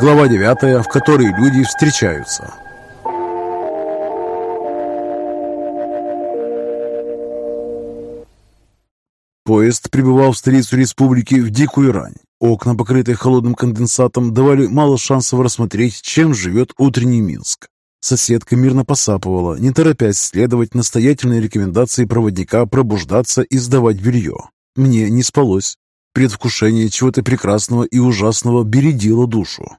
Глава 9, в которой люди встречаются. Поезд прибывал в столицу республики в дикую рань. Окна, покрытые холодным конденсатом, давали мало шансов рассмотреть, чем живет утренний Минск. Соседка мирно посапывала, не торопясь следовать настоятельной рекомендации проводника пробуждаться и сдавать белье. Мне не спалось. Предвкушение чего-то прекрасного и ужасного бередило душу.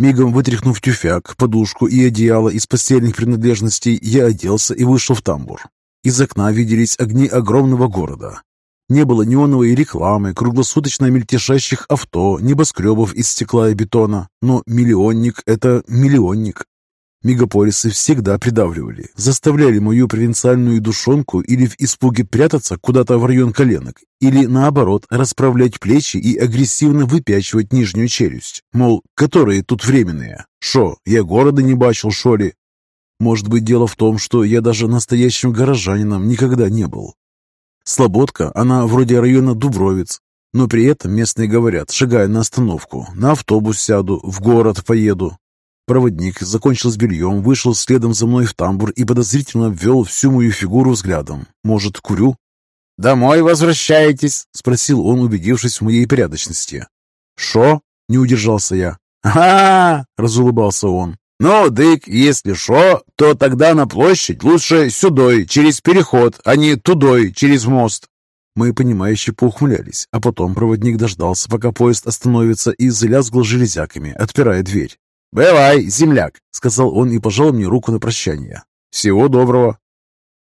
Мигом вытряхнув тюфяк, подушку и одеяло из постельных принадлежностей, я оделся и вышел в тамбур. Из окна виделись огни огромного города. Не было неоновой рекламы, круглосуточно мельтешащих авто, небоскребов из стекла и бетона. Но миллионник – это миллионник. Мегаполисы всегда придавливали, заставляли мою провинциальную душонку или в испуге прятаться куда-то в район коленок, или наоборот расправлять плечи и агрессивно выпячивать нижнюю челюсть. Мол, которые тут временные? Шо, я города не бачил, шо ли? Может быть, дело в том, что я даже настоящим горожанином никогда не был. Слободка, она вроде района Дубровец, но при этом местные говорят, шагая на остановку, на автобус сяду, в город поеду, Проводник закончил с бельем, вышел следом за мной в тамбур и подозрительно обвел всю мою фигуру взглядом. Может, курю? «Домой возвращаетесь?» — спросил он, убедившись в моей порядочности. «Шо?» — не удержался я. «Ага!» — разулыбался он. «Ну, дык, если шо, то тогда на площадь лучше сюдой, через переход, а не тудой, через мост». Мы, понимающе поухмылялись, а потом проводник дождался, пока поезд остановится, и залязгал железяками, отпирая дверь. «Бывай, земляк», — сказал он и пожал мне руку на прощание. «Всего доброго».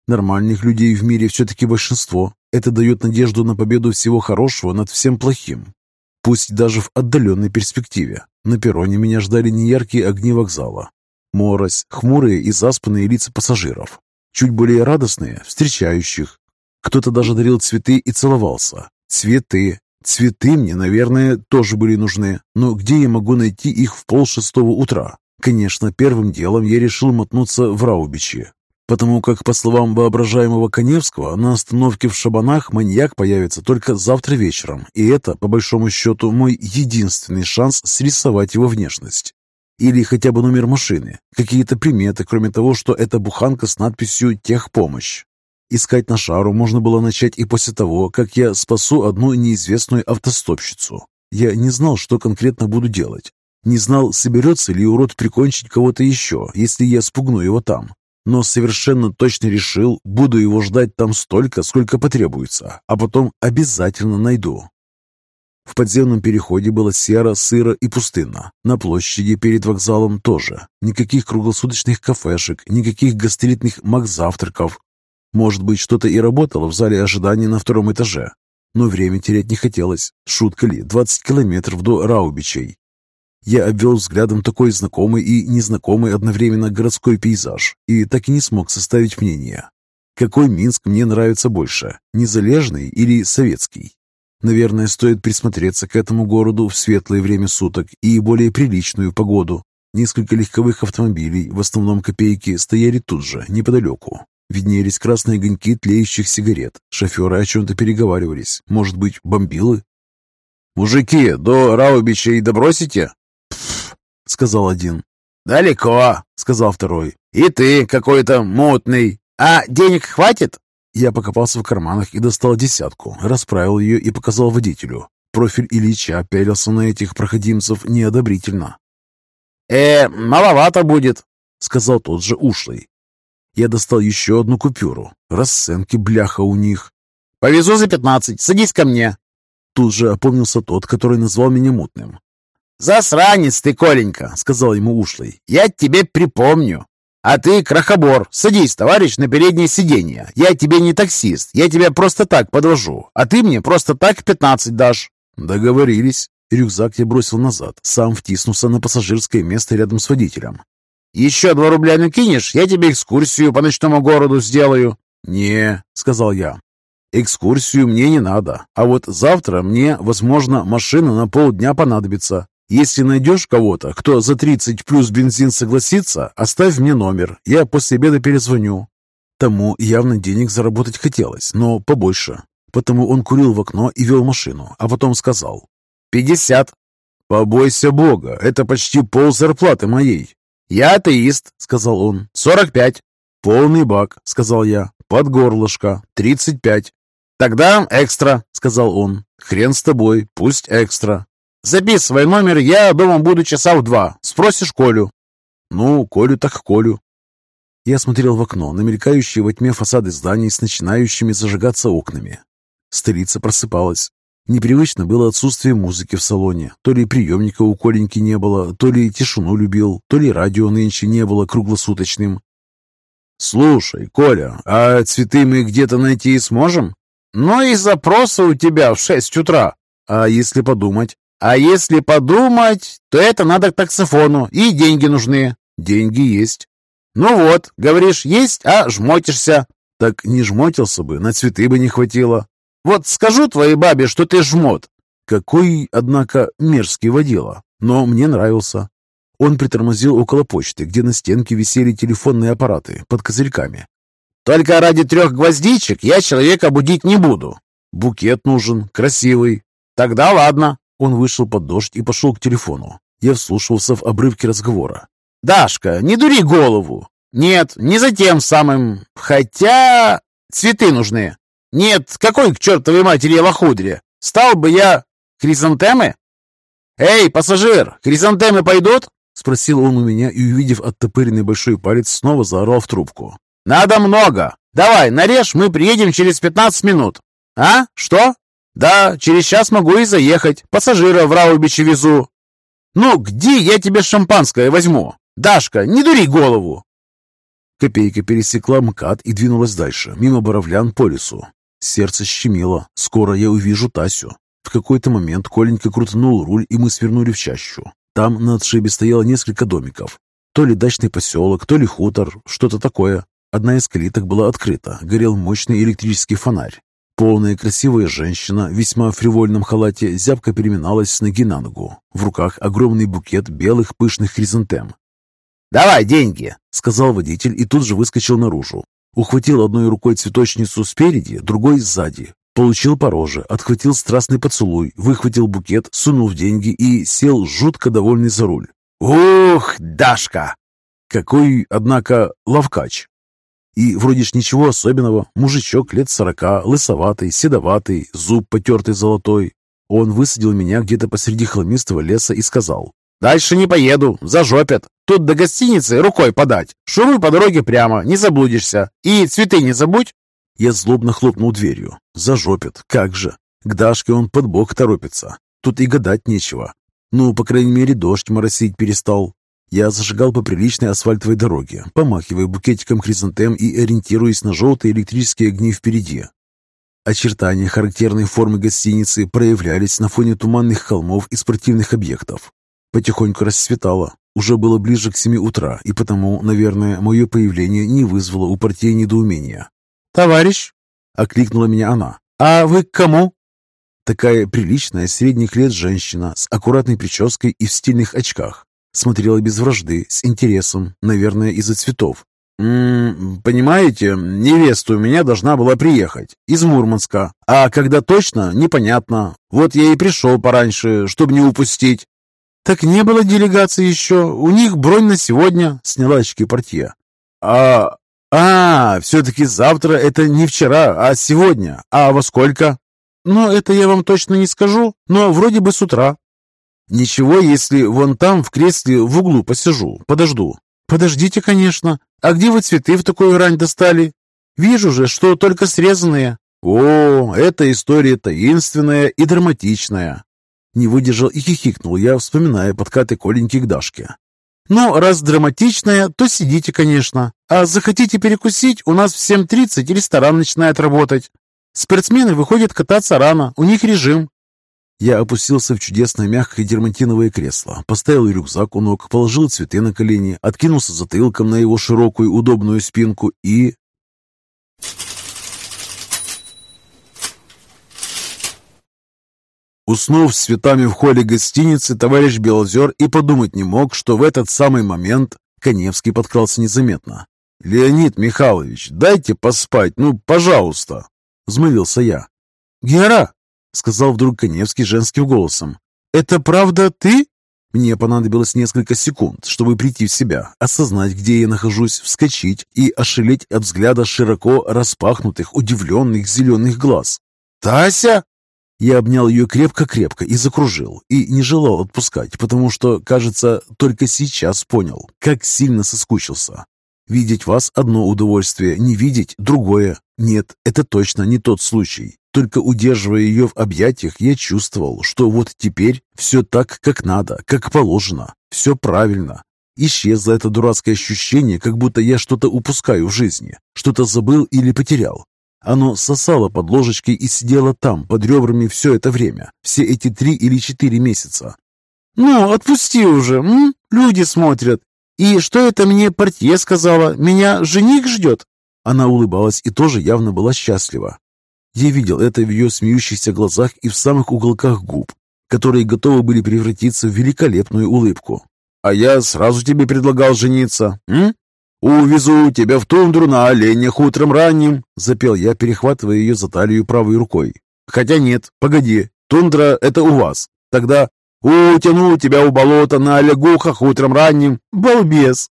Нормальных людей в мире все-таки большинство. Это дает надежду на победу всего хорошего над всем плохим. Пусть даже в отдаленной перспективе. На перроне меня ждали неяркие огни вокзала. Морось, хмурые и заспанные лица пассажиров. Чуть более радостные, встречающих. Кто-то даже дарил цветы и целовался. Цветы, Цветы мне, наверное, тоже были нужны, но где я могу найти их в полшестого утра? Конечно, первым делом я решил мотнуться в Раубичи, потому как, по словам воображаемого Коневского, на остановке в Шабанах маньяк появится только завтра вечером, и это, по большому счету, мой единственный шанс срисовать его внешность. Или хотя бы номер машины, какие-то приметы, кроме того, что это буханка с надписью «Техпомощь». Искать на шару можно было начать и после того, как я спасу одну неизвестную автостопщицу. Я не знал, что конкретно буду делать. Не знал, соберется ли урод прикончить кого-то еще, если я спугну его там. Но совершенно точно решил, буду его ждать там столько, сколько потребуется, а потом обязательно найду. В подземном переходе было серо, сыро и пустынно. На площади перед вокзалом тоже. Никаких круглосуточных кафешек, никаких гастритных маг-завтраков, может быть, что-то и работало в зале ожидания на втором этаже. Но время терять не хотелось. Шутка ли, 20 километров до Раубичей. Я обвел взглядом такой знакомый и незнакомый одновременно городской пейзаж и так и не смог составить мнение. Какой Минск мне нравится больше, незалежный или советский? Наверное, стоит присмотреться к этому городу в светлое время суток и более приличную погоду. Несколько легковых автомобилей, в основном копейки, стояли тут же, неподалеку. Виднелись красные огоньки тлеющих сигарет. Шоферы о чем-то переговаривались. Может быть, бомбилы? «Мужики, до Раубича и добросите?» Сказал один. «Далеко», — сказал второй. «И ты какой-то мутный. А денег хватит?» Я покопался в карманах и достал десятку, расправил ее и показал водителю. Профиль Ильича пялился на этих проходимцев неодобрительно. «Э, маловато будет», — сказал тот же ушлый. Я достал еще одну купюру. Расценки бляха у них. «Повезу за пятнадцать. Садись ко мне». Тут же опомнился тот, который назвал меня мутным. «Засранец ты, Коленька!» — сказал ему ушлый. «Я тебе припомню. А ты крохобор. Садись, товарищ, на переднее сиденье. Я тебе не таксист. Я тебя просто так подвожу. А ты мне просто так пятнадцать дашь». Договорились. Рюкзак я бросил назад, сам втиснулся на пассажирское место рядом с водителем. Еще два рубля накинешь, я тебе экскурсию по ночному городу сделаю». «Не», — сказал я, — «экскурсию мне не надо, а вот завтра мне, возможно, машина на полдня понадобится. Если найдешь кого-то, кто за 30 плюс бензин согласится, оставь мне номер, я после обеда перезвоню». Тому явно денег заработать хотелось, но побольше. Потому он курил в окно и вел машину, а потом сказал. «Пятьдесят». «Побойся Бога, это почти пол зарплаты моей». «Я атеист», — сказал он, — «сорок пять». «Полный бак», — сказал я, — «под горлышко, тридцать пять». «Тогда экстра», — сказал он. «Хрен с тобой, пусть экстра». «Записывай номер, я дома буду часа в два. Спросишь Колю». «Ну, Колю так Колю». Я смотрел в окно на мелькающие во тьме фасады зданий с начинающими зажигаться окнами. Столица просыпалась. Непривычно было отсутствие музыки в салоне. То ли приемника у Коленьки не было, то ли тишину любил, то ли радио нынче не было круглосуточным. «Слушай, Коля, а цветы мы где-то найти сможем?» «Ну и запросы у тебя в шесть утра. А если подумать?» «А если подумать, то это надо к таксофону, и деньги нужны». «Деньги есть». «Ну вот, говоришь, есть, а жмотишься». «Так не жмотился бы, на цветы бы не хватило». Вот скажу твоей бабе, что ты жмот. Какой, однако, мерзкий водила. Но мне нравился. Он притормозил около почты, где на стенке висели телефонные аппараты под козырьками. «Только ради трех гвоздичек я человека будить не буду». «Букет нужен, красивый». «Тогда ладно». Он вышел под дождь и пошел к телефону. Я вслушался в обрывки разговора. «Дашка, не дури голову!» «Нет, не за тем самым. Хотя цветы нужны. Нет, какой к чертовой матери лохудре? Стал бы я... Хризантемы? Эй, пассажир, хризантемы пойдут? Спросил он у меня и, увидев оттопыренный большой палец, снова заорал в трубку. «Надо много! Давай, нарежь, мы приедем через 15 минут!» «А? Что?» «Да, через час могу и заехать. Пассажира в Раубиче везу». «Ну, где я тебе шампанское возьму? Дашка, не дури голову!» Копейка пересекла МКАД и двинулась дальше, мимо Боровлян по лесу. Сердце щемило. Скоро я увижу Тасю. В какой-то момент Коленька крутанул руль, и мы свернули в чащу. Там на отшибе стояло несколько домиков. То ли дачный поселок, то ли хутор, что-то такое. Одна из калиток была открыта, горел мощный электрический фонарь. Полная красивая женщина в весьма фривольном халате зябко переминалась с ноги на ногу. В руках огромный букет белых пышных хризантем. «Давай деньги!» — сказал водитель и тут же выскочил наружу. Ухватил одной рукой цветочницу спереди, другой сзади. Получил по роже, отхватил страстный поцелуй, выхватил букет, сунул в деньги и сел жутко довольный за руль. «Ух, Дашка!» Какой, однако, ловкач. И вроде ж ничего особенного. Мужичок лет сорока, лысоватый, седоватый, зуб потертый золотой. Он высадил меня где-то посреди холмистого леса и сказал, Дальше не поеду, зажопят. Тут до гостиницы рукой подать. Шуруй по дороге прямо, не заблудишься. И цветы не забудь. Я злобно хлопнул дверью. Зажопят, как же. К Дашке он под бок торопится. Тут и гадать нечего. Ну, по крайней мере, дождь моросить перестал. Я зажигал по приличной асфальтовой дороге, помахивая букетиком хризантем и ориентируясь на желтые электрические огни впереди. Очертания характерной формы гостиницы проявлялись на фоне туманных холмов и спортивных объектов. Потихоньку расцветало. Уже было ближе к семи утра, и потому, наверное, мое появление не вызвало у партии недоумения. «Товарищ!» — окликнула меня она. «А вы к кому?» Такая приличная средних лет женщина с аккуратной прической и в стильных очках. Смотрела без вражды, с интересом, наверное, из-за цветов. «М -м, «Понимаете, невеста у меня должна была приехать из Мурманска, а когда точно, непонятно. Вот я и пришел пораньше, чтобы не упустить». «Так не было делегации еще. У них бронь на сегодня», — сняла очки портье. «А, а, все-таки завтра это не вчера, а сегодня. А во сколько?» «Ну, это я вам точно не скажу, но вроде бы с утра». «Ничего, если вон там в кресле в углу посижу, подожду». «Подождите, конечно. А где вы цветы в такую рань достали? Вижу же, что только срезанные». «О, эта история таинственная и драматичная. Не выдержал и хихикнул я, вспоминая подкаты Коленьки к Дашке. «Ну, раз драматичная, то сидите, конечно. А захотите перекусить, у нас в 7.30 ресторан начинает работать. Спортсмены выходят кататься рано, у них режим». Я опустился в чудесное мягкое дермантиновое кресло, поставил рюкзак у ног, положил цветы на колени, откинулся затылком на его широкую удобную спинку и... Уснув с цветами в холле гостиницы, товарищ Белозер и подумать не мог, что в этот самый момент Коневский подкрался незаметно. «Леонид Михайлович, дайте поспать, ну, пожалуйста!» — взмолился я. «Гера!» — сказал вдруг Коневский женским голосом. это правда ты?» Мне понадобилось несколько секунд, чтобы прийти в себя, осознать, где я нахожусь, вскочить и ошалеть от взгляда широко распахнутых, удивленных зеленых глаз. «Тася!» Я обнял ее крепко-крепко и закружил, и не желал отпускать, потому что, кажется, только сейчас понял, как сильно соскучился. Видеть вас – одно удовольствие, не видеть – другое. Нет, это точно не тот случай. Только удерживая ее в объятиях, я чувствовал, что вот теперь все так, как надо, как положено, все правильно. Исчезло это дурацкое ощущение, как будто я что-то упускаю в жизни, что-то забыл или потерял. Оно сосало под ложечкой и сидело там, под ребрами все это время, все эти три или четыре месяца. «Ну, отпусти уже, м? люди смотрят. И что это мне портье сказала? Меня жених ждет?» Она улыбалась и тоже явно была счастлива. Я видел это в ее смеющихся глазах и в самых уголках губ, которые готовы были превратиться в великолепную улыбку. «А я сразу тебе предлагал жениться, м? Увезу тебя в тундру на оленях утром ранним», — запел я, перехватывая ее за талию правой рукой. «Хотя нет, погоди, тундра — это у вас. Тогда утяну тебя у болота на лягухах утром ранним, балбес!»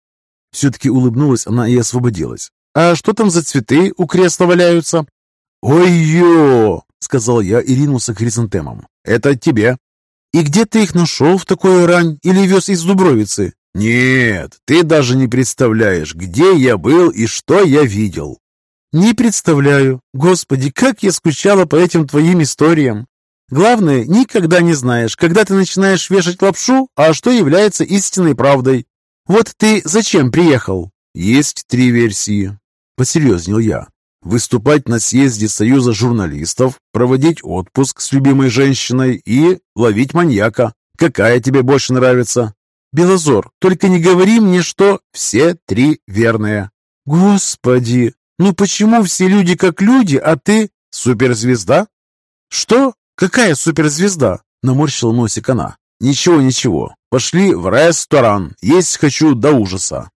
Все-таки улыбнулась она и освободилась. «А что там за цветы у кресла валяются?» «Ой-ё!» — сказал я и ринулся к хризантемам. «Это тебе». «И где ты их нашел в такую рань или вез из Дубровицы?» «Нет, ты даже не представляешь, где я был и что я видел». «Не представляю. Господи, как я скучала по этим твоим историям. Главное, никогда не знаешь, когда ты начинаешь вешать лапшу, а что является истинной правдой. Вот ты зачем приехал?» «Есть три версии», — посерьезнел я. Выступать на съезде Союза журналистов, проводить отпуск с любимой женщиной и ловить маньяка. Какая тебе больше нравится? Белозор, только не говори мне, что все три верные. Господи, ну почему все люди как люди, а ты суперзвезда? Что? Какая суперзвезда? Наморщила носик она. Ничего, ничего. Пошли в ресторан. Есть хочу до ужаса.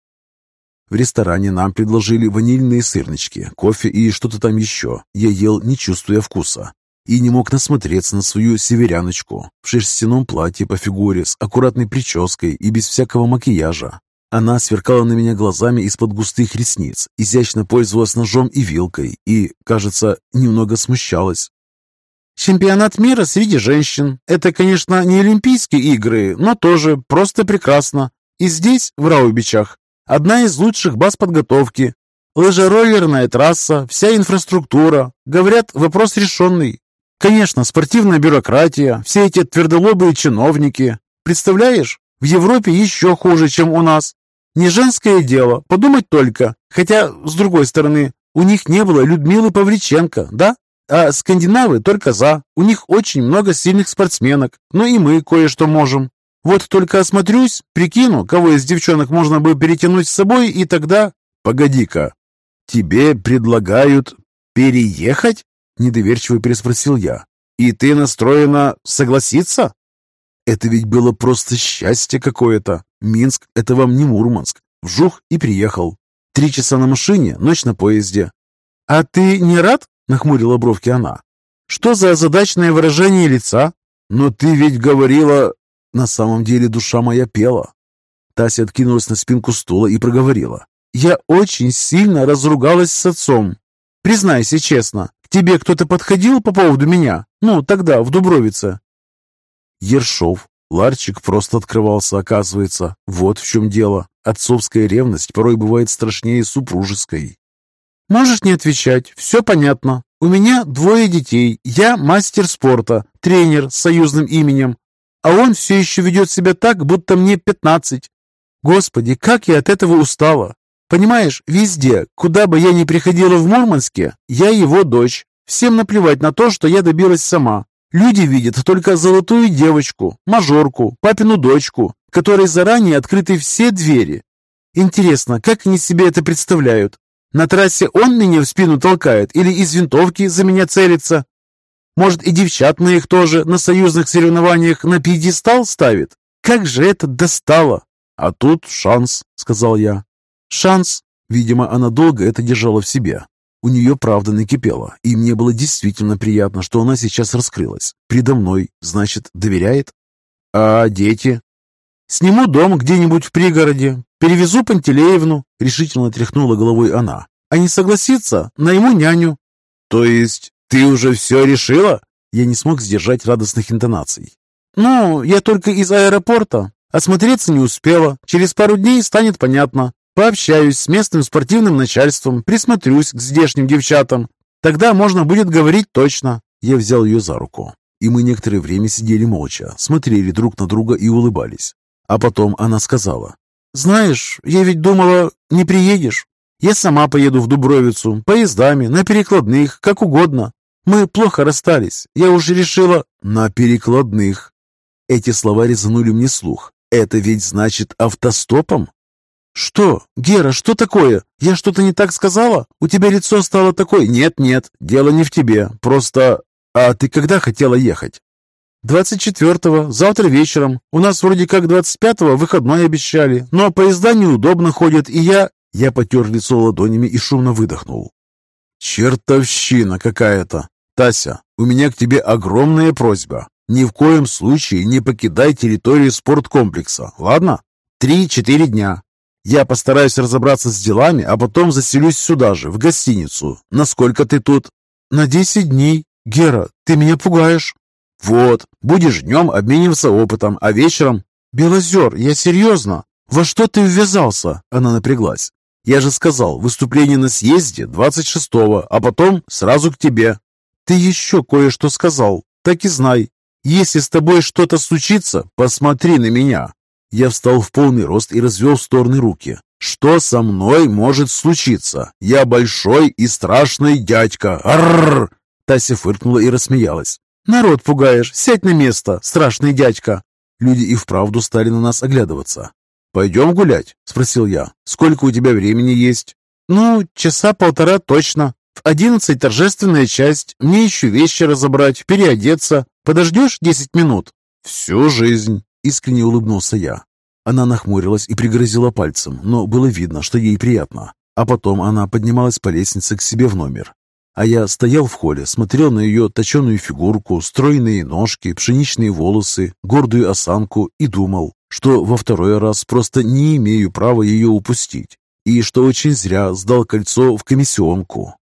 В ресторане нам предложили ванильные сырнички, кофе и что-то там еще. Я ел, не чувствуя вкуса. И не мог насмотреться на свою северяночку в шерстяном платье по фигуре с аккуратной прической и без всякого макияжа. Она сверкала на меня глазами из-под густых ресниц, изящно пользовалась ножом и вилкой и, кажется, немного смущалась. «Чемпионат мира среди женщин. Это, конечно, не Олимпийские игры, но тоже просто прекрасно. И здесь, в Раубичах, Одна из лучших баз подготовки. Лыжероллерная трасса, вся инфраструктура. Говорят, вопрос решенный. Конечно, спортивная бюрократия, все эти твердолобые чиновники. Представляешь, в Европе еще хуже, чем у нас. Не женское дело, подумать только. Хотя, с другой стороны, у них не было Людмилы Павличенко, да? А скандинавы только за. У них очень много сильных спортсменок. Но и мы кое-что можем. Вот только осмотрюсь, прикину, кого из девчонок можно бы перетянуть с собой, и тогда... Погоди-ка, тебе предлагают переехать? Недоверчиво переспросил я. И ты настроена согласиться? Это ведь было просто счастье какое-то. Минск — это вам не Мурманск. Вжух и приехал. Три часа на машине, ночь на поезде. «А ты не рад?» — нахмурила бровки она. «Что за задачное выражение лица?» «Но ты ведь говорила...» На самом деле душа моя пела. Тася откинулась на спинку стула и проговорила. «Я очень сильно разругалась с отцом. Признайся честно, тебе кто-то подходил по поводу меня? Ну, тогда, в Дубровице?» Ершов. Ларчик просто открывался, оказывается. Вот в чем дело. Отцовская ревность порой бывает страшнее супружеской. «Можешь не отвечать, все понятно. У меня двое детей. Я мастер спорта, тренер с союзным именем а он все еще ведет себя так, будто мне пятнадцать. Господи, как я от этого устала. Понимаешь, везде, куда бы я ни приходила в Мурманске, я его дочь. Всем наплевать на то, что я добилась сама. Люди видят только золотую девочку, мажорку, папину дочку, которой заранее открыты все двери. Интересно, как они себе это представляют? На трассе он меня в спину толкает или из винтовки за меня целится? Может, и девчат моих тоже на союзных соревнованиях на пьедестал ставит? Как же это достало!» «А тут шанс», — сказал я. «Шанс». Видимо, она долго это держала в себе. У нее правда накипело, и мне было действительно приятно, что она сейчас раскрылась. Предо мной, значит, доверяет? А дети? Сниму дом где-нибудь в пригороде, перевезу Пантелеевну, решительно тряхнула головой она. А не согласится, найму няню. То есть ты уже все решила? Я не смог сдержать радостных интонаций. Ну, я только из аэропорта. Осмотреться не успела. Через пару дней станет понятно. Пообщаюсь с местным спортивным начальством, присмотрюсь к здешним девчатам. Тогда можно будет говорить точно. Я взял ее за руку, и мы некоторое время сидели молча, смотрели друг на друга и улыбались. А потом она сказала, «Знаешь, я ведь думала, не приедешь. Я сама поеду в Дубровицу, поездами, на перекладных, как угодно. Мы плохо расстались. Я уже решила...» «На перекладных». Эти слова резанули мне слух. «Это ведь значит автостопом?» «Что? Гера, что такое? Я что-то не так сказала? У тебя лицо стало такое...» «Нет-нет, дело не в тебе. Просто... А ты когда хотела ехать?» «Двадцать четвертого, завтра вечером. У нас вроде как двадцать пятого выходной обещали, но поезда неудобно ходят, и я...» Я потер лицо ладонями и шумно выдохнул. «Чертовщина какая-то! Тася, у меня к тебе огромная просьба. Ни в коем случае не покидай территорию спорткомплекса, ладно? Три-четыре дня. Я постараюсь разобраться с делами, а потом заселюсь сюда же, в гостиницу. Насколько ты тут? На десять дней. Гера, ты меня пугаешь. Вот, будешь днем обмениваться опытом, а вечером... Белозер, я серьезно. Во что ты ввязался? Она напряглась. Я же сказал, выступление на съезде 26-го, а потом сразу к тебе. Ты еще кое-что сказал. Так и знай. Если с тобой что-то случится, посмотри на меня. Я встал в полный рост и развел в стороны руки. «Что со мной может случиться? Я большой и страшный дядька! Арррр!» Тася фыркнула и рассмеялась. «Народ пугаешь! Сядь на место, страшный дядька!» Люди и вправду стали на нас оглядываться. «Пойдем гулять?» – спросил я. «Сколько у тебя времени есть?» «Ну, часа полтора точно. В одиннадцать торжественная часть. Мне еще вещи разобрать, переодеться. Подождешь десять минут?» «Всю жизнь!» – искренне улыбнулся я. Она нахмурилась и пригрозила пальцем, но было видно, что ей приятно. А потом она поднималась по лестнице к себе в номер. А я стоял в холле, смотрел на ее точеную фигурку, стройные ножки, пшеничные волосы, гордую осанку и думал, что во второй раз просто не имею права ее упустить, и что очень зря сдал кольцо в комиссионку.